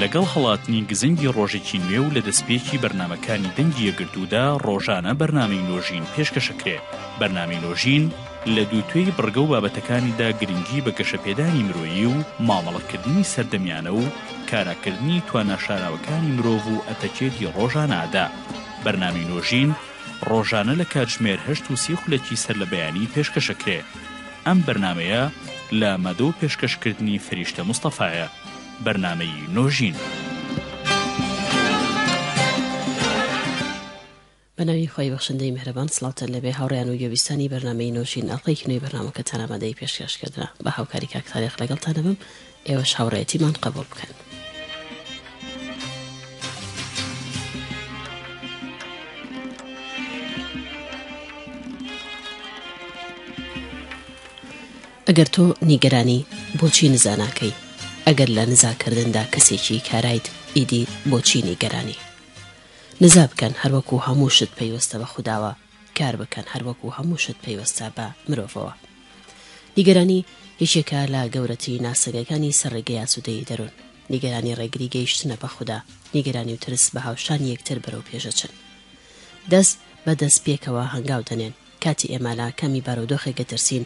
لەگەڵ هەڵاتنی گزنگی ڕۆژێکی نوێ و لە دەستپێکی بەرنمەکانی دەنگی یەکگرتوودا ڕۆژانە بەرنامەی نۆژین پێشکەشەکرێ بەرنامی نۆژین لە دوو توێی بڕگە و بابەتەکانیدا گرنگی بە گەشەپێدانی مرۆیی و مامەڵەکردنی سەردەمیانە و کاراکردنی تواناشاراوەکانی مرۆڤ و ئەتەکێتی ڕۆژانەدا بەرنامی نۆژین ڕۆژانە لە کاتژمێر هەشت و سی خولەکی سەر لە بەیانی پێشکەشەکرێ ئەم بەرنامەیە لە مەدۆ و پێشکەشکردنی فریشتە مستەفایە بەرنامەی نۆژین. بە ناوی خوای بەخشندەی مهرەبان سڵاوتان لەبێ هاوڕیان و گوێبیستانی بەرنمەی نۆژین ئەڵلقەیەکی نوێی بەرنمەکەتانامادەی پێشکەشکردە بە هاوکاری کاک تاریق لەگەڵتانەبم ئێوەش هاوڕێیەتیمان قبوڵ بکەن. ئەگەر تۆ نیگەرانی بۆچی نزاناکەی ئەگەر لە نزاکردندا کەسێکی کارایت ئیدی بۆچی نیگەرانی نزا بکەن هەروەکو هەموو شت پەیوەستە بە خودداوە کار بکەن هەر وەکو هەموو شت پەیوەستە بە مرۆڤەوە نیگەرانی یەکێکە لە گەورەترین ناسەنگەکانی سەر ڕێگەی ئاسوودەیی دەروون نیگەرانی ڕێگری گەیشتنە بە خودا نیگەرانی و ترس بە هاوشانی یەکتر بەرەو پێشەچن دەست بە دەست پێکەوە هەنگاو دەنێن کاتی ئێمە لە کەمی بارودۆخێک گەترسین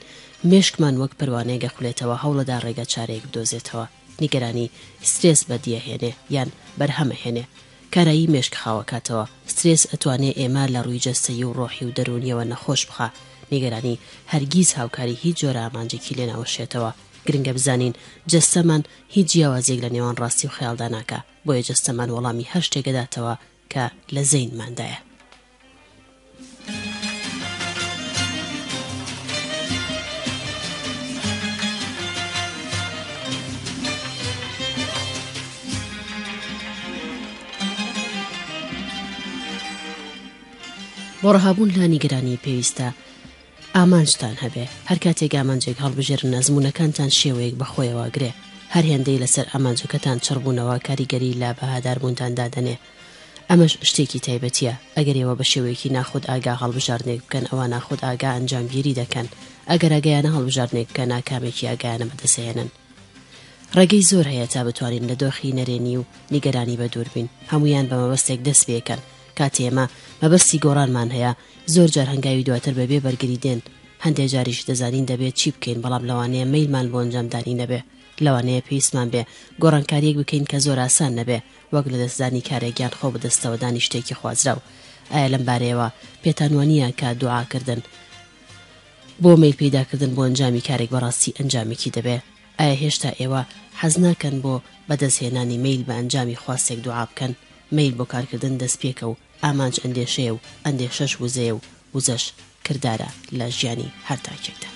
مێشکمان وەک پەروانەیەک گەخولێتەوە هەوڵەدا ڕێگە چارەیەک بدۆزێتەوە نیگەرانی، سترێس بەدیەهێنێ یان بەرهەمەهێنێ. کارایی مێشک خاوەکاتەوە، سترێس ئەتوانێ ئێمە لە ڕووی جەستەیی و ڕۆحی و دەروونیەوە نەخۆش بخا، نیگەرانی هەرگیز هاوکاری هیچ جۆرە ئامانجێکی لێ ناوەشێتەوە، گرنگە بزانین جەستەمان هیچ جیاوازیەک لە نێوان ڕاستی و خەیاڵدا ناکا، بۆیە جەستەمان وەڵامی هەر شتێک ئەداتەوە کە لە زەینماندایە. بۆ ڕەهابوون لە نیگەرانی پێویستە ئامانجتان هەبێ هەر کاتێک ئامانجێک هەڵبژێرن ئەزمونونەکانتان شێوەیەک بەخۆیەوە گرێ هەر هێندەی لەسەر ئامانجەکەتان چڕبوونەوە کاریگەری لە بەهاداربووندان دادەنێ ئەمەش شتێکی تایبەتییە، ئەگەر ئێوە بە شێوەیەکی ناخودئاگا هەڵبژاردنێک بکەن، ئەوا ناخودئاگا ئەنجامگیری دەکەن، ئەگەر ئاگایانە هەڵبژاردنێک بکە ناکامێکی ئاگایانە بەدەستدەهێنن. ڕێگەی زۆر هەیە تا بتوانین لە دۆخی نەرێنی و نیگەرانی بەدووربین، هەموویان بە مەبەستێک دەستپێکەن، کاتێ ئێمە مەبەستی گۆڕانمان هەیە، زۆر جار هەنگاوی دواتر بەبێ بەرگری دێن، هەندێ جاریش دەزانین دەبێت چی بکەین، بەڵام لەوانەیە مەیلمان بۆ ئەنجامدانی نەبێ، لەوانەیە پێویستمان بێ گۆڕانکارییەک بکەین کە زۆر ئاسان نەبێ، وەک لەدەستدانی کارێک یان خۆ بەدەستەوەدانی شتێکی خوازراو، ئایا لەم بارەیەوە پێتان وانییە کە دوعاکردن بۆ مەیل پەیداکردن بۆ ئەنجامی کارێک بەڕاستی ئەنجامێکی دەبێ؟ ئایا هێشتا ئێوە حەز ناکەن بۆ بەدەستهێنانی مەیل بە ئەنجامی خواستێک دوعا بکەن؟ مەیل بۆ کارکردن دەستپێکە و ئامانج ئەندێشەیە و ئەندێشەش وزەیە و وزەش کردارە لە ژیانی هەر تاکێکدا.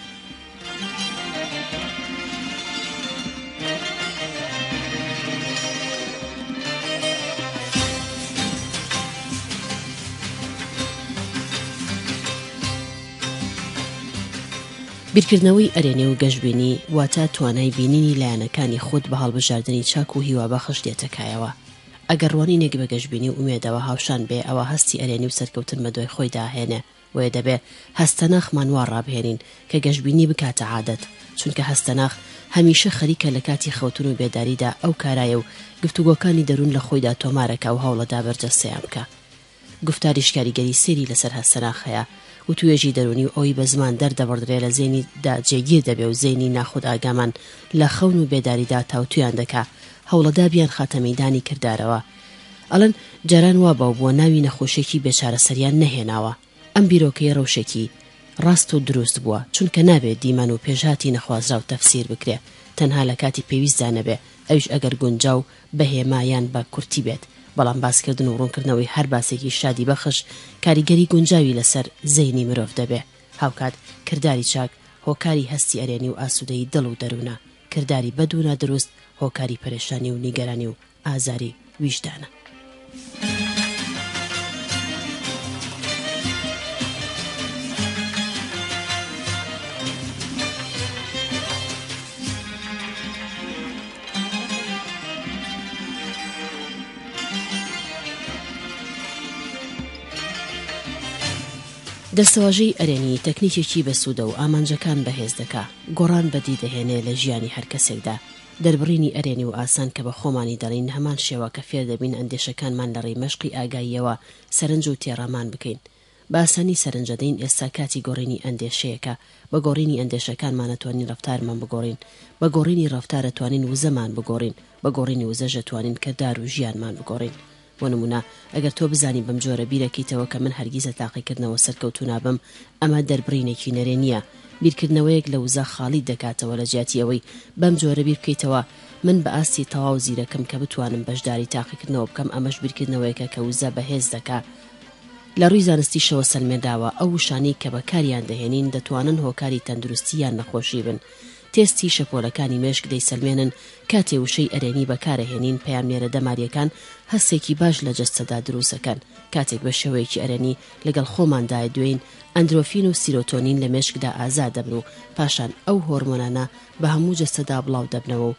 بیرکردنەوەی ئەرێنی و گەشبینی واتە توانای بینینی لایەنەکانی خود بە هەڵبژاردنی چاک و هیوابەخش دێتە کایەوە، ئەگەر ڕوانینێک بە گەشبینی و ئومێدەوە هاوشان بێ ئەوا هەستی ئەرێنی و سەرکەوتن بەدوای خۆیدا ئەهێنێ، بۆیە دەبێ هەستەناخمان وا ڕابهێنین کە گەشبینی بکاتە عادەت، چونکە هەستەناخ هەمیشە خەریکە لە کاتی خەوتن و بێداریدا ئەو کارایە و گفتوگۆکانی دەروون لە خۆیدا تۆمارەکا و هەوڵەدا بەرجەستەیان بکا. گوفتاریش کاریگەری سەیری لەسەر هەستەناخ هەیە وتوێژی دەروونی و ئەوەی بە زمان دەردەبڕدرێ لە زەینی دا جێگیر دەبێ و زەینی ناخودئاگامان لە خەون و بێداری دا تاوتوێیان دەکا هەوڵەدا بیانخاتە مەیدانی کردارەوە ئەڵێن جاران وا باو بووە ناوی نەخۆشێکی بێ چارەسەریان نەهێناوە ئەم بیرۆکەی ڕەوشێکی ڕاست و دروست بووە چونکە نابێ دیمەن و پێشهاتی نەخوازراو تەفسیر بکرێ تەنها لە کاتی پێویستدا نەبێ ئەویش ئەگەر گونجاو بە هێما یان بە کورتی بێت، بەڵام باسکردن و ڕوونکردنەوەی هەر باسێکی شادی بەخش کاریگەری گونجاوی لەسەر زەینی مرۆڤ دەبێ، هاوکات کرداری چاک هۆکاری هەستی ئەرێنی و ئاسوودەیی دڵ و دەروونە، کرداری بەد و نادروست هۆکاری پەرێشانی و نیگەرانی و ئازاری ویژدانە. دەستەواژەی ئەرێنی تەکنیکێکی بەسوودە و ئامانجەکان بەهێز دەکا، گۆڕان بەدی دەهێنێ لە ژیانی هەر کەسێکدا، دەربڕینی ئەرێنی و ئاسان کە بە خۆمانی دەڵێین هەمان شێوە کە فێر دەبین ئەندێشەکانمان لە ڕێی مەشقی ئاگاییەوە سەرنج و تێڕامان بکەین بە ئاسانی سەرنج ئەدەین ئێستا کاتی گۆڕینی ئەندێشەیە کە بە گۆڕینی ئەندێشەکانمان ئەتوانین ڕەفتارمان بگۆڕین بە گۆڕینی ڕەفتار ئەتوانین وزەمان بگۆڕین بە گۆڕینی وزەش ئەتوانین کردار و ژیانمان بگۆڕین بۆ نموونە ئەگەر تۆ بزانی بەم جۆرە بیرەکەیتەوە کە من هەرگیز لە تاقیکردنەوە سەرکەوتوو نابم، ئەمە دەربڕینێکی نەرێنییە، بیرکردنەوەیەک لە وزە خاڵیت دەکاتەوە لە جیاتی ئەوەی بەم جۆرە بیر بکەیتەوە، من بە ئاستی تەواو زیرەکم کە بتوانم بەشداری تاقیکردنەوە بکەم ئەمەش بیرکردنەوەیەکە کە وزە بەهێز دەکا. لە ڕووی زانستیشەوە سەلمێنراوە ئەو وشانەی کە بەکاریان دەهێنین دەتوانن هۆکاری تەندروستی یان نەخۆشی بن، تێستی شەپۆلەکانی مێشک دەیسەلمێنن کاتێ وشەی ئەرێنی بەکارەهێنین پەیامنێرە دەماریەکان هەستێکی باش لە جەستەدا دروسەکەن کاتێک بە شێوەیەکی ئەرێنی لەگەڵ خۆماندایە دوێین ئەندرۆفین و سیرۆتۆنین لە مێشکدا ئازادەبن و پاشان ئەو هۆرمۆنانە بە هەموو جەستەدا بڵاو دەبنەوە و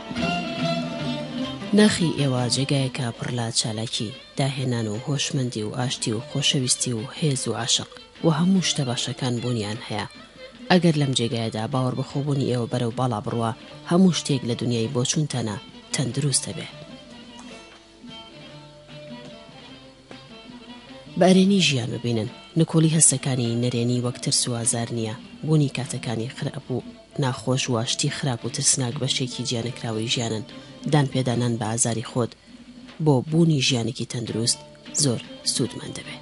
ناخی ئێوە جێگایەکە پڕ لە چالاکی، داهێنان و هۆشمەندی و ئاشتی و خۆشەویستی و هێز و عەشق و هەموو شتە باشەکان بوونیان هەیە. ئەگەر لەم جێگایەدا باوەڕبەخۆبوونی ئێوە بەرەو باڵا بڕوا، هەموو شتێک لە دونیای بۆچوونتانا تەندروست دەبێ. بە ئەرێنی ژیان ببینن. نکوڵی هەستەکانی نەرێنی وەک ترس و ئازار نییە، بوونی کاتەکانی خراپ و ناخۆش و شتی خراپ و ترسناک بەشێکی جیانەکراوەی ژیانن، دانپێدانان بە ئازاری خۆت بۆ بوونی ژیانێکی تەندروست زۆر سوودمەند دەبێ.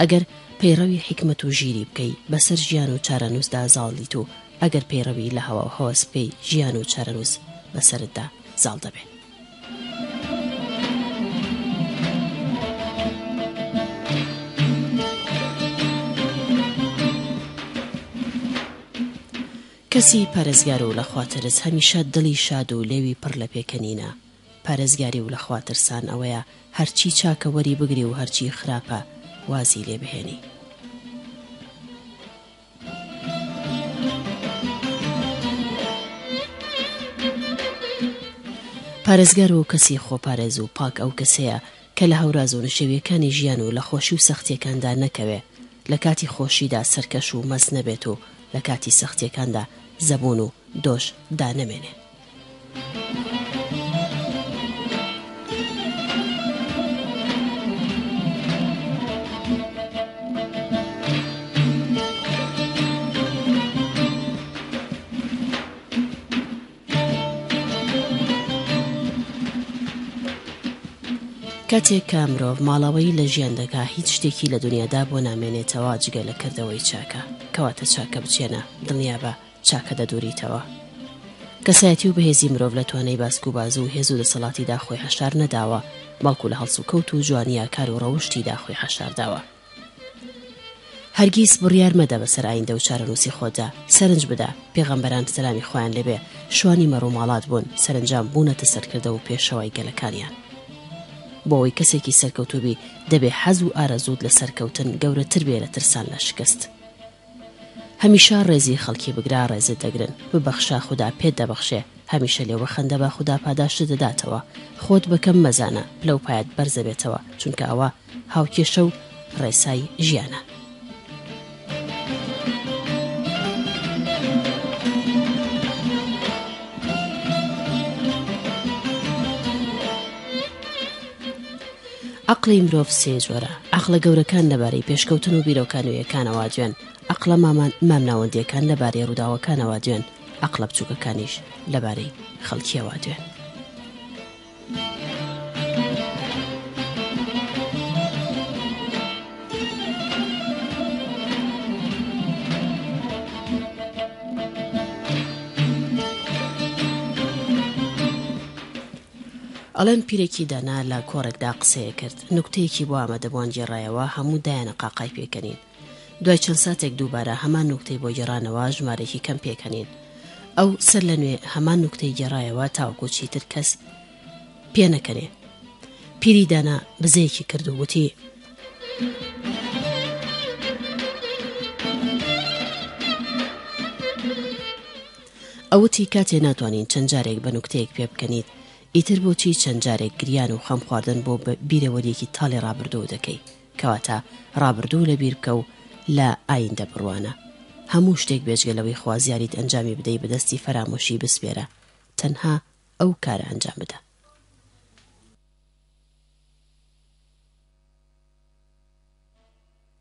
ئەگەر پەیڕەوی حیکمەت و ژیری بکەی بەسەر ژیان و چارەنووسدا زاڵ دیت و ئەگەر پەیڕەوی لە هەواو هەوەس بکەی ژیان و چارەنووس بەسەرتدا زاڵ دەبێ. کەسی پارێزگار و لە خوا ترس هەمیشە دڵی شاد و لێوی پڕ لە پێکەنینە. پارێزگاری و لە خوا ترسان ئەوەیە هەرچی چاکە وەری بگری و هەرچی خراپە وازی لێ بهێنی. پارێزگار و کەسی خۆپارێز و پاک ئەو کەسەیە کە لە هەوراز و نشێویەکانی ژیان و لە خۆشی و سەختیەکاندا نەکەوێ لە کاتی خۆشیدا سەرکەش و مەست نەبێت و لە کاتی سەختیەکاندا زەبون و دۆش دانەمێنێ. کاتێک کە مرۆڤ ماڵەوەی لە ژیان دەکا هیچ شتێکی لە دنیادا بۆ نامێنێتەوە جگە لە کردەوەی چاکە کەواتە چاکە بچێنە دڵنیابە چاکە دەدوریتەوە. کەسایەتی و بەهێزی مرۆڤ لە توانای باسک و بازو و هێز و دەسەڵاتیدا خۆی حەشار نەداوە، بەڵکو لە هەڵسوکەوت و جوانی ئاکار و ڕەوشتیدا خۆی حەشار داوە. هەرگیز بڕیار مەدە بەسەر ئایندە و چارەنووسی خۆتدا، سەرنج بدە، پێغەمبەران سەلامی خوایان لێ بێ شوانی مەڕ و ماڵات بوون، سەرەنجام بوونەتە سەرکردە و پێشەوای گەلەکانیان. بۆ ئەوەی کەسێکی سەرکەوتوو بی، دەبێ حەز و ئارەزووت لە سەرکەوتن گەورەتر بێ لە ترسان لە شکست. هەمیشە ڕێزی خەڵکی بگرە ڕێزت دەگرن ببەخشە خودا پێت دەبەخشێ هەمیشە لێوە خەندەبە خودا پاداشتت دەداتەوە خۆت بە کەم مەزانە پلە و پایەت بەرزەبێتەوە چونکە ئەوە هاوکێشە و ڕێسای ژیانە. عەقڵی مرۆڤ سێ جۆرە، عەقڵە گەورەکان لەبارەی پێشکەوتن و بیرۆکە نوێیەکانەوە دوێن، عەقڵە مامناوەندییەکان لەبارەی ڕووداوەکانەوە دوێن، عەقڵە بچووکەکانیش لەبارەی خەڵکییەوە دوێن. ئەڵێن پیرێکی دانا لە کۆڕێکدا قسەیەکرد، نوکتەیەکی بۆ ئامادەبووان گێڕایەوە، هەموو دایانە قاقای پێکەنین. دوای چەند ساتێک دووبارە هەمان نوکتەی بۆ گێڕانەوە، ژمارەیەکی کەم پێکەنین. ئەو سەرلەنوێ هەمان نوکتەی گێڕایەوە تاوەکو چیتر کەس پێنەکەنێ. پیری دانا بزەیەکی کرد و وتی. ئەوتی کاتێ ناتوانین چەند جارێک بە نوکتەیەک پێ بکەنیت ئیتر بۆچی چەند جارێک گریان و خەم خواردن بۆ بیرەوەریەکی تاڵی ڕابردوو دەکەی کەواتە ڕابردوو لە بیر بکە و لە ئایندە بڕوانە هەموو شتێک بێجگە لەوەی خوازیاریت ئەنجامی بدەی بەدەستی فەرامۆشی بسپێرە تەنها ئەو کارە ئەنجام بدە